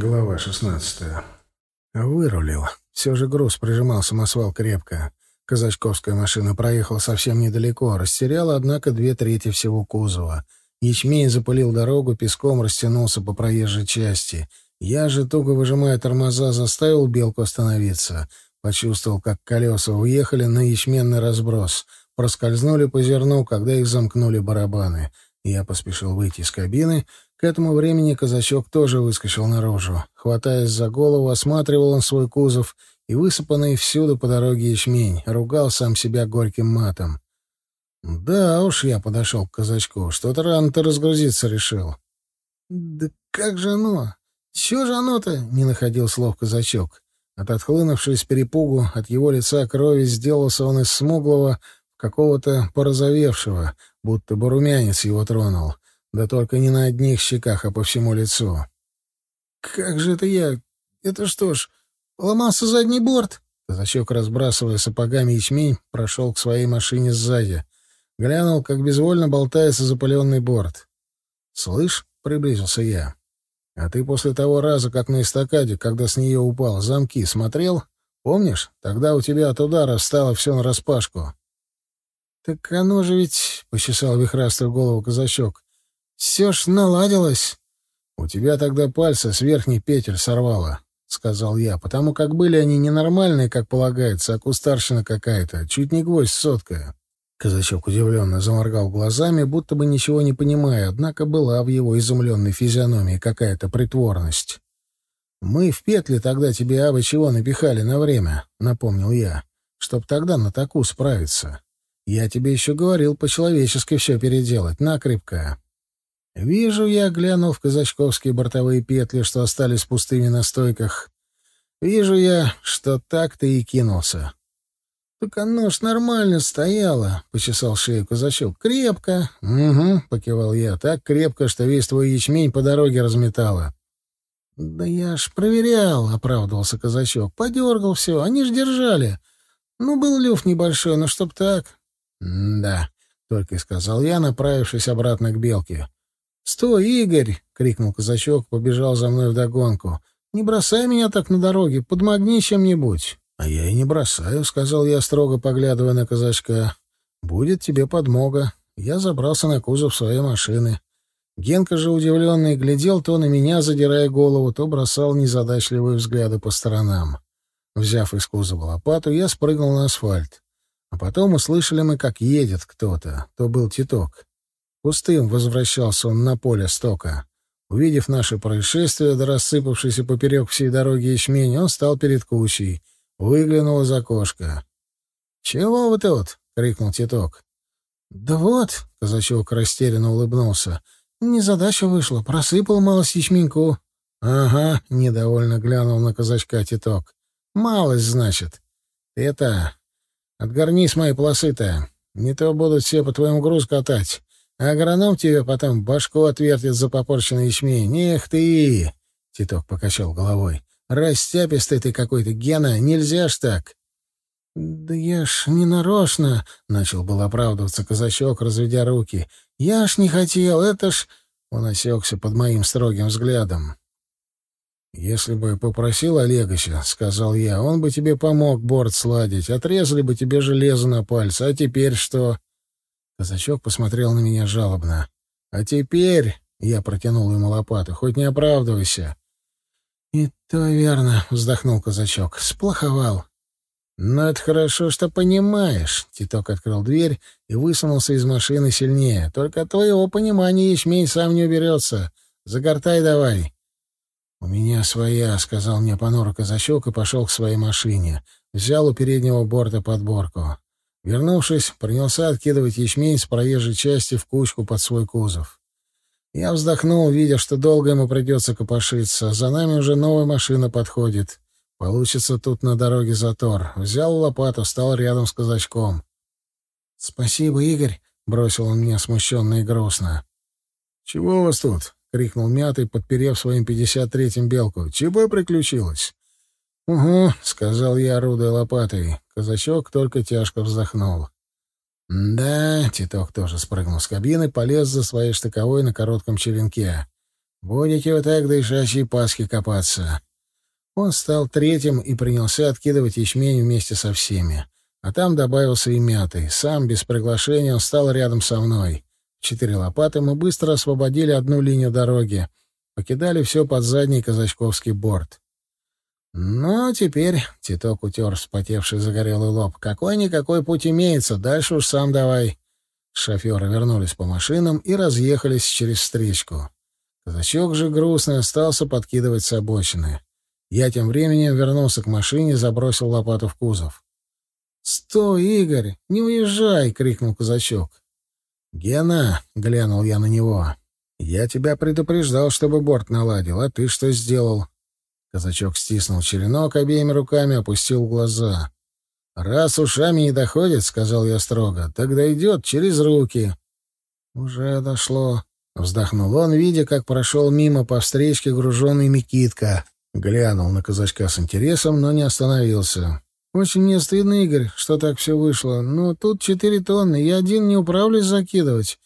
Глава шестнадцатая. Вырулил. Все же груз прижимал самосвал крепко. Казачковская машина проехала совсем недалеко, растеряла, однако, две трети всего кузова. Ячмень запылил дорогу, песком растянулся по проезжей части. Я же, туго выжимая тормоза, заставил белку остановиться. Почувствовал, как колеса уехали на ячменный разброс. Проскользнули по зерну, когда их замкнули барабаны. Я поспешил выйти из кабины — к этому времени казачок тоже выскочил наружу. Хватаясь за голову, осматривал он свой кузов и высыпанный всюду по дороге ячмень, ругал сам себя горьким матом. «Да уж, я подошел к казачку. Что-то рано ты разгрузиться решил». «Да как же оно? Чего же оно-то?» — не находил слов казачок. От отхлынувшей перепугу от его лица крови сделался он из смуглого какого-то порозовевшего, будто бы румянец его тронул. Да только не на одних щеках, а по всему лицу. «Как же это я? Это что ж, ломался задний борт?» Казачок, разбрасывая сапогами ячмень, прошел к своей машине сзади. Глянул, как безвольно болтается запаленный борт. «Слышь?» — приблизился я. «А ты после того раза, как на эстакаде, когда с нее упал, замки смотрел? Помнишь? Тогда у тебя от удара стало все нараспашку». «Так оно же ведь...» — почесал вихрастую голову казачок. Все ж наладилось. У тебя тогда пальцы с верхней петель сорвало, сказал я, потому как были они ненормальные, как полагается, а кустарщина какая-то, чуть не гвоздь сотка. Казачок удивленно заморгал глазами, будто бы ничего не понимая, однако была в его изумленной физиономии какая-то притворность. «Мы в петли тогда тебе абы чего напихали на время», — напомнил я, — «чтоб тогда на таку справиться. Я тебе еще говорил по-человечески все переделать, накрепко». Вижу я, глянул в казачковские бортовые петли, что остались пустыми на стойках. Вижу я, что так ты и кинулся. — Так оно ж нормально стояло, — почесал шею казачок. — Крепко. — Угу, — покивал я. — Так крепко, что весь твой ячмень по дороге разметало. — Да я ж проверял, — оправдывался казачок. — Подергал все, они ж держали. Ну, был люфт небольшой, но чтоб так. — Да, — только и сказал я, направившись обратно к белке. «Стой, Игорь!» — крикнул казачок, побежал за мной вдогонку. «Не бросай меня так на дороге, подмогни чем-нибудь». «А я и не бросаю», — сказал я, строго поглядывая на казачка. «Будет тебе подмога». Я забрался на кузов своей машины. Генка же, удивленный, глядел то на меня, задирая голову, то бросал незадачливые взгляды по сторонам. Взяв из кузова лопату, я спрыгнул на асфальт. А потом услышали мы, как едет кто-то. То был Титок. Пустым возвращался он на поле стока. Увидев наше происшествие, да рассыпавшийся поперек всей дороги ячмень, он стал перед кучей. Выглянул из окошка. «Чего вы тут?» — крикнул Титок. «Да вот», — казачок растерянно улыбнулся, — «незадача вышла, просыпал малость ячменьку». «Ага», — недовольно глянул на казачка Титок. «Малость, значит. Это... Отгорнись мои полосы-то. Не то будут все по твоему груз катать. А агроном тебе потом башку отвертит за попорченный ячмень. Эх ты!» — Титок покачал головой. «Растяпистый ты какой-то, Гена, нельзя ж так!» «Да я ж не нарочно!» — начал был оправдываться казачок, разведя руки. «Я ж не хотел, это ж...» Он осекся под моим строгим взглядом. «Если бы попросил Олегача, — сказал я, — он бы тебе помог борт сладить, отрезали бы тебе железо на пальце, а теперь что?» Казачок посмотрел на меня жалобно. «А теперь...» — я протянул ему лопату. «Хоть не оправдывайся». «И то верно», — вздохнул казачок. «Сплоховал». «Но это хорошо, что понимаешь». Титок открыл дверь и высунулся из машины сильнее. «Только твоего понимания ячмень сам не уберется. Загортай давай». «У меня своя», — сказал мне понуро казачок и пошел к своей машине. Взял у переднего борта подборку. Вернувшись, принялся откидывать ячмень с проезжей части в кучку под свой кузов. Я вздохнул, видя, что долго ему придется копошиться. За нами уже новая машина подходит. Получится тут на дороге затор. Взял лопату, стал рядом с казачком. — Спасибо, Игорь, — бросил он меня смущенно и грустно. — Чего у вас тут? — крикнул мятый, подперев своим пятьдесят третьим белку. — Чего приключилось? «Угу», — сказал я, орудуя лопатой. Казачок только тяжко вздохнул. «Да», — Титок тоже спрыгнул с кабины, полез за своей штыковой на коротком черенке. Будете вы так до ишачьей Пасхи копаться. Он стал третьим и принялся откидывать ячмень вместе со всеми. А там добавился и мятый. Сам, без приглашения, он стал рядом со мной. Четыре лопаты мы быстро освободили одну линию дороги. Покидали все под задний казачковский борт. «Ну, теперь...» — Титок утер вспотевший загорелый лоб. «Какой-никакой путь имеется. Дальше уж сам давай». Шоферы вернулись по машинам и разъехались через встречку. Казачок же грустный остался подкидывать с обочины. Я тем временем вернулся к машине забросил лопату в кузов. «Стой, Игорь! Не уезжай!» — крикнул казачок. «Гена!» — глянул я на него. «Я тебя предупреждал, чтобы борт наладил, а ты что сделал?» Казачок стиснул черенок обеими руками, опустил глаза. «Раз ушами не доходит, — сказал я строго, — тогда идет через руки». «Уже дошло», — вздохнул он, видя, как прошел мимо по встречке груженный Микитка. Глянул на казачка с интересом, но не остановился. «Очень мне стыдно, Игорь, что так все вышло. Но тут четыре тонны, я один не управлюсь закидывать.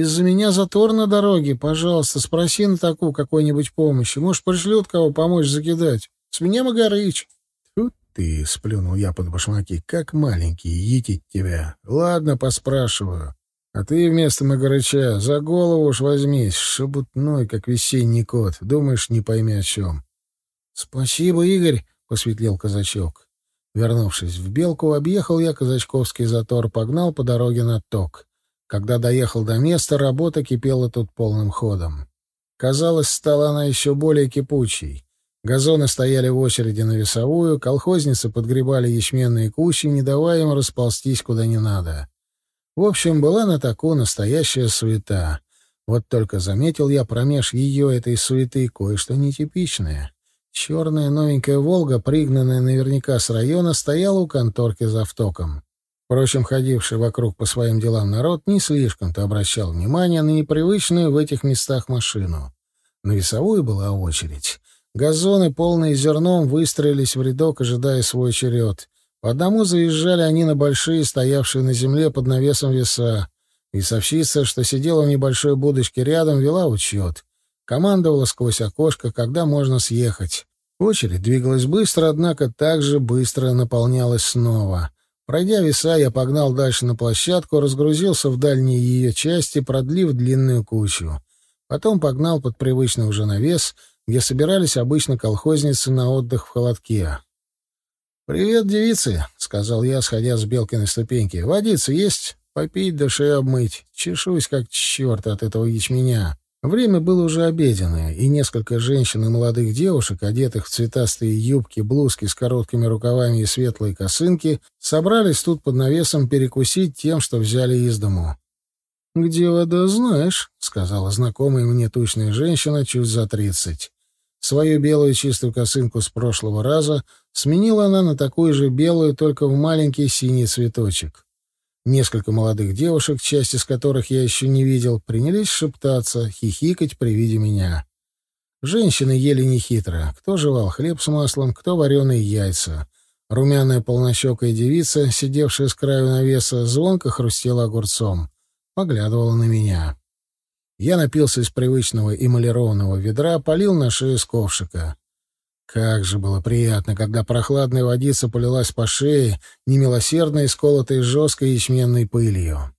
Из-за меня затор на дороге. Пожалуйста, спроси на такую какой-нибудь помощи. Может, пришлют кого помочь закидать. С меня Магарыч». «Тут ты», — сплюнул я под башмаки, — «как маленький, етить тебя. Ладно, поспрашиваю. А ты вместо Магарыча за голову уж возьмись, шебутной, как весенний кот. Думаешь, не пойми о чем». «Спасибо, Игорь», — посветлел казачок. Вернувшись в Белку, объехал я казачковский затор, погнал по дороге на ток. Когда доехал до места, работа кипела тут полным ходом. Казалось, стала она еще более кипучей. Газоны стояли в очереди на весовую, колхозницы подгребали ячменные кучи, не давая им расползтись куда не надо. В общем, была на таку настоящая суета. Вот только заметил я промеж ее этой суеты кое-что нетипичное. Черная новенькая «Волга», пригнанная наверняка с района, стояла у конторки за автоком. Впрочем, ходивший вокруг по своим делам народ не слишком-то обращал внимание на непривычную в этих местах машину. На весовую была очередь. Газоны, полные зерном, выстроились в рядок, ожидая свой черед. По одному заезжали они на большие, стоявшие на земле под навесом веса. Весовщица, что сидела в небольшой будочке рядом, вела учет. Командовала сквозь окошко, когда можно съехать. Очередь двигалась быстро, однако также быстро наполнялась снова. Пройдя веса, я погнал дальше на площадку, разгрузился в дальние ее части, продлив длинную кучу. Потом погнал под привычный уже навес, где собирались обычно колхозницы на отдых в холодке. «Привет, девицы», — сказал я, сходя с Белкиной ступеньки. «Водица есть? Попить, да обмыть. Чешусь, как черт от этого ячменя». Время было уже обеденное, и несколько женщин и молодых девушек, одетых в цветастые юбки, блузки с короткими рукавами и светлые косынки, собрались тут под навесом перекусить тем, что взяли из дому. «Где вода, знаешь», — сказала знакомая мне тучная женщина чуть за тридцать. Свою белую чистую косынку с прошлого раза сменила она на такую же белую, только в маленький синий цветочек. Несколько молодых девушек, часть из которых я еще не видел, принялись шептаться, хихикать при виде меня. Женщины ели нехитро. Кто жевал хлеб с маслом, кто вареные яйца. Румяная полнощекая девица, сидевшая с краю навеса, звонко хрустела огурцом. Поглядывала на меня. Я напился из привычного эмалированного ведра, полил на шею с ковшика. Как же было приятно, когда прохладная водица полилась по шее, немилосердно исколотой жесткой ячменной пылью.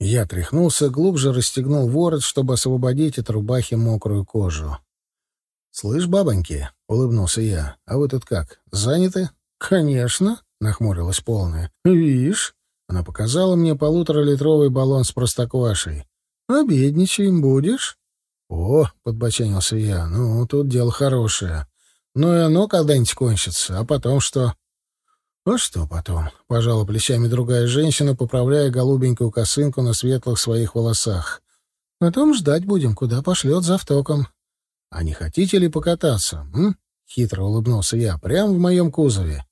Я тряхнулся, глубже расстегнул ворот, чтобы освободить от рубахи мокрую кожу. «Слышь, бабоньки», — улыбнулся я, — «а вы тут как, заняты?» «Конечно», — нахмурилась полная. «Вишь?» — она показала мне полуторалитровый баллон с простоквашей. «Обедничаем будешь?» «О», — подбоченился я, — «ну, тут дело хорошее». Ну и оно когда-нибудь кончится. А потом что? А что потом? Пожала плечами другая женщина, поправляя голубенькую косынку на светлых своих волосах. Потом ждать будем, куда пошлет за автоком. А не хотите ли покататься, м? Хитро улыбнулся я. Прямо в моем кузове.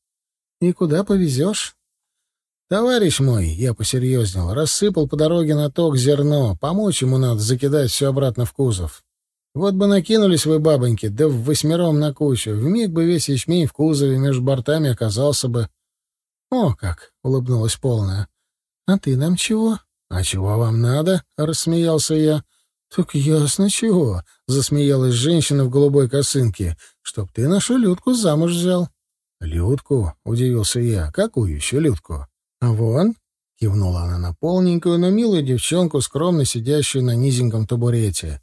И куда повезешь? Товарищ мой, я посерьезнел, рассыпал по дороге на ток зерно. Помочь ему надо закидать все обратно в кузов. Вот бы накинулись вы, бабоньки, да в восьмером на кучу. Вмиг бы весь ячмень в кузове между бортами оказался бы. — О как! — улыбнулась полная. — А ты нам чего? — А чего вам надо? — рассмеялся я. «Так ясно чего», — засмеялась женщина в голубой косынке, — «чтоб ты нашу Людку замуж взял». «Людку?» — удивился я. «Какую еще Людку?» «А вон», — кивнула она на полненькую, но милую девчонку, скромно сидящую на низеньком табурете.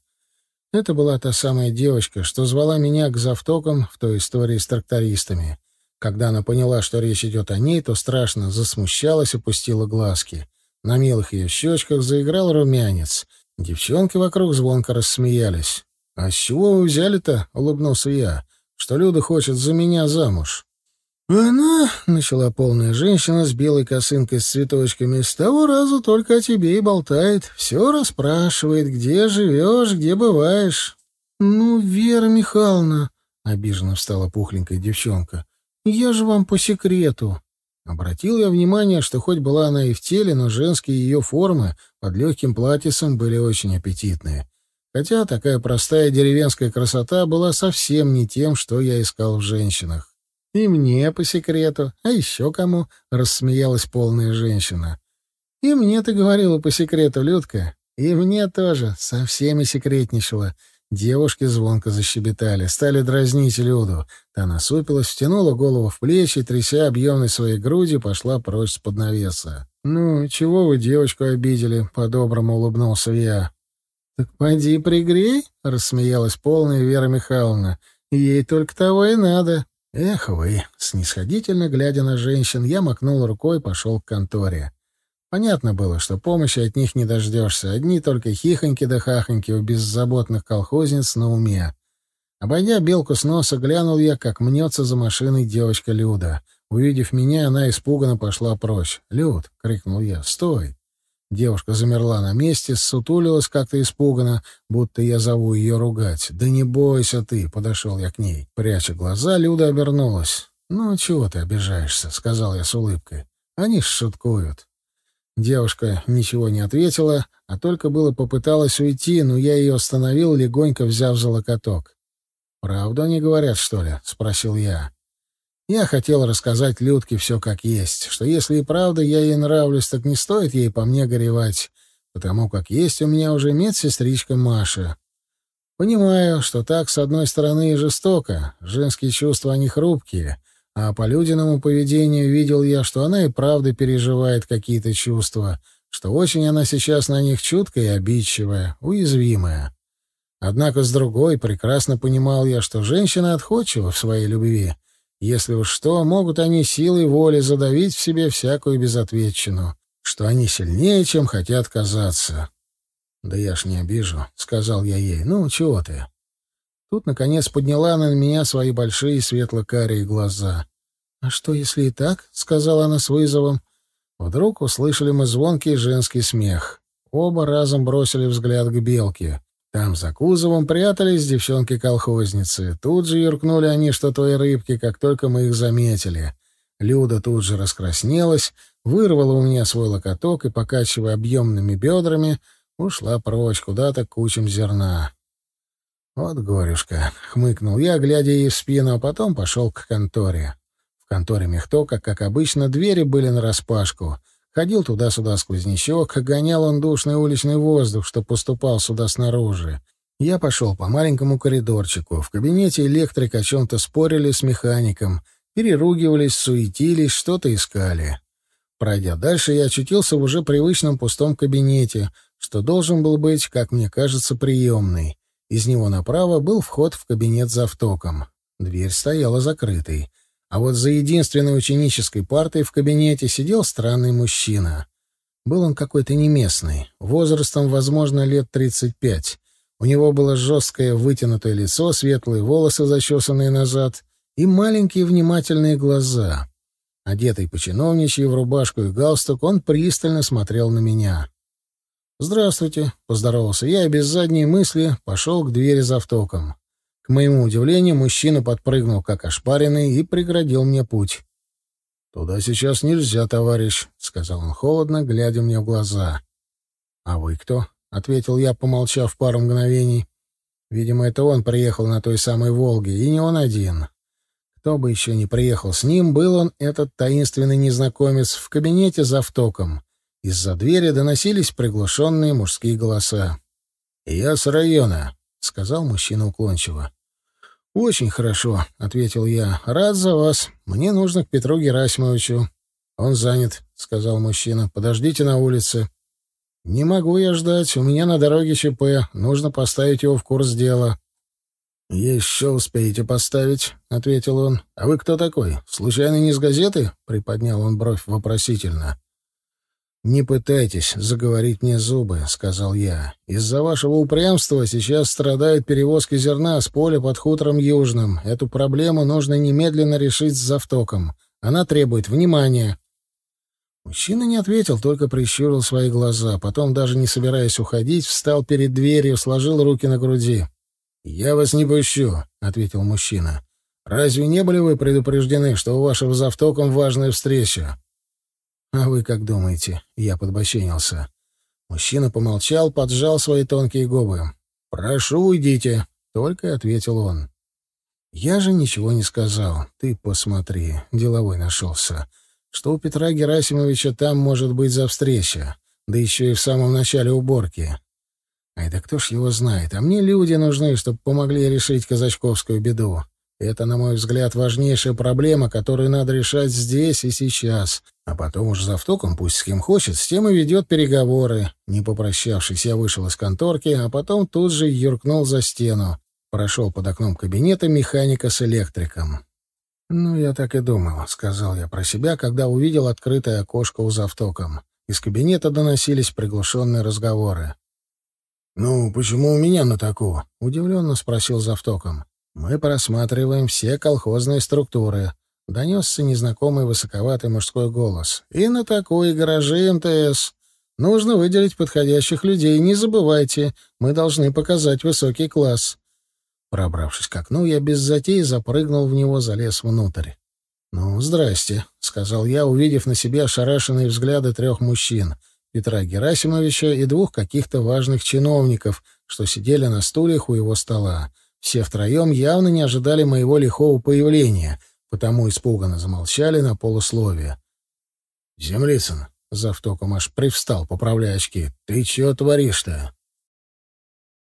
Это была та самая девочка, что звала меня к завтокам в той истории с трактористами. Когда она поняла, что речь идет о ней, то страшно засмущалась и пустила глазки. На милых ее щечках заиграл румянец. Девчонки вокруг звонко рассмеялись. «А с чего вы взяли-то?» — улыбнулся я. «Что Люда хочет за меня замуж?» «Она, — начала полная женщина с белой косынкой с цветочками, — с того раза только о тебе и болтает. Все расспрашивает, где живешь, где бываешь». «Ну, Вера Михайловна, — обиженно встала пухленькая девчонка, — я же вам по секрету. Обратил я внимание, что хоть была она и в теле, но женские ее формы под легким платьицем были очень аппетитные. Хотя такая простая деревенская красота была совсем не тем, что я искал в женщинах. «И мне по секрету. А еще кому?» — рассмеялась полная женщина. «И мне ты говорила по секрету, Людка. И мне тоже. Со всеми секретничала. Девушки звонко защебетали, стали дразнить Люду. Та насупилась, втянула голову в плечи, тряся объемной своей груди, пошла прочь с под навеса. «Ну, чего вы девочку обидели?» — по-доброму улыбнулся я. «Так пойди пригрей», — рассмеялась полная Вера Михайловна. «Ей только того и надо». «Эх вы!» — снисходительно глядя на женщин, я макнул рукой и пошел к конторе. Понятно было, что помощи от них не дождешься. Одни только хихоньки да хахоньки у беззаботных колхозниц на уме. Обойдя белку с носа, глянул я, как мнется за машиной девочка Люда. Увидев меня, она испуганно пошла прочь. «Люд!» — крикнул я. «Стой!» Девушка замерла на месте, сутулилась как-то испуганно, будто я зову ее ругать. «Да не бойся ты!» — подошел я к ней. Пряча глаза, Люда обернулась. «Ну, чего ты обижаешься?» — сказал я с улыбкой. «Они ж шуткуют». Девушка ничего не ответила, а только было попыталась уйти, но я ее остановил, легонько взяв за локоток. «Правду они говорят, что ли?» — спросил я. Я хотел рассказать Людке все как есть, что если и правда я ей нравлюсь, так не стоит ей по мне горевать, потому как есть у меня уже медсестричка Маша. Понимаю, что так, с одной стороны, и жестоко, женские чувства, они хрупкие, а по Людиному поведению видел я, что она и правда переживает какие-то чувства, что очень она сейчас на них чуткая и обидчивая, уязвимая. Однако с другой прекрасно понимал я, что женщина отходчива в своей любви. Если уж что, могут они силой воли задавить в себе всякую безответчину, что они сильнее, чем хотят казаться. «Да я ж не обижу», — сказал я ей. «Ну, чего ты?» Тут, наконец, подняла она на меня свои большие светло-карие глаза. «А что, если и так?» — сказала она с вызовом. Вдруг услышали мы звонкий женский смех. Оба разом бросили взгляд к белке. Там за кузовом прятались девчонки-колхозницы. Тут же юркнули они, что той рыбки, как только мы их заметили. Люда тут же раскраснелась, вырвала у меня свой локоток и, покачивая объемными бедрами, ушла прочь куда-то к кучам зерна. «Вот горюшка», — хмыкнул я, глядя ей в спину, а потом пошел к конторе. В конторе Мехтока, как обычно, двери были нараспашку. Ходил туда-сюда сквознячок, гонял он душный уличный воздух, что поступал сюда снаружи. Я пошел по маленькому коридорчику. В кабинете электрик о чем-то спорили с механиком, переругивались, суетились, что-то искали. Пройдя дальше, я очутился в уже привычном пустом кабинете, что должен был быть, как мне кажется, приемный. Из него направо был вход в кабинет за автоком. Дверь стояла закрытой. А вот за единственной ученической партой в кабинете сидел странный мужчина. Был он какой-то неместный, возрастом, возможно, лет 35. У него было жесткое вытянутое лицо, светлые волосы, зачесанные назад, и маленькие внимательные глаза. Одетый по-чиновничьи в рубашку и галстук, он пристально смотрел на меня. «Здравствуйте», — поздоровался я и без задней мысли пошел к двери за автоком. К моему удивлению, мужчина подпрыгнул, как ошпаренный, и преградил мне путь. «Туда сейчас нельзя, товарищ», — сказал он холодно, глядя мне в глаза. «А вы кто?» — ответил я, помолчав пару мгновений. Видимо, это он приехал на той самой «Волге», и не он один. Кто бы еще не приехал с ним, был он, этот таинственный незнакомец, в кабинете за автоком. Из-за двери доносились приглушенные мужские голоса. «Я с района», — сказал мужчина уклончиво. «Очень хорошо», — ответил я. «Рад за вас. Мне нужно к Петру Герасимовичу». «Он занят», — сказал мужчина. «Подождите на улице». «Не могу я ждать. У меня на дороге ЧП. Нужно поставить его в курс дела». «Еще успеете поставить», — ответил он. «А вы кто такой? Случайно не из газеты?» — приподнял он бровь вопросительно. «Не пытайтесь заговорить мне зубы», — сказал я. «Из-за вашего упрямства сейчас страдают перевозки зерна с поля под хутором Южным. Эту проблему нужно немедленно решить с завтоком. Она требует внимания». Мужчина не ответил, только прищурил свои глаза. Потом, даже не собираясь уходить, встал перед дверью, сложил руки на груди. «Я вас не пущу», — ответил мужчина. «Разве не были вы предупреждены, что у вашего завтоком важная встреча?» «А вы как думаете?» — я подбоченился. Мужчина помолчал, поджал свои тонкие губы. «Прошу, уйдите», — только ответил он. Я же ничего не сказал. Ты посмотри, деловой нашелся. Что у Петра Герасимовича там может быть за встреча? Да еще и в самом начале уборки. Ай, да кто ж его знает? А мне люди нужны, чтобы помогли решить казачковскую беду. Это, на мой взгляд, важнейшая проблема, которую надо решать здесь и сейчас. А потом уж за втоком, пусть с кем хочет, с тем и ведет переговоры. Не попрощавшись, я вышел из конторки, а потом тут же юркнул за стену. Прошел под окном кабинета механика с электриком. «Ну, я так и думал», — сказал я про себя, когда увидел открытое окошко у завтоком. Из кабинета доносились приглушенные разговоры. «Ну, почему у меня на таку?» — удивленно спросил завтоком. Мы просматриваем все колхозные структуры. Донесся незнакомый высоковатый мужской голос. И на такой гаражи МТС. Нужно выделить подходящих людей. Не забывайте, мы должны показать высокий класс. Пробравшись к окну, я без затей запрыгнул в него, залез внутрь. «Ну, здрасте», — сказал я, увидев на себе ошарашенные взгляды трех мужчин — Петра Герасимовича и двух каких-то важных чиновников, что сидели на стульях у его стола. Все втроем явно не ожидали моего лихого появления, потому испуганно замолчали на полусловие. «Землицын», — завтоком аж привстал, поправляя очки, — «ты чего творишь-то?»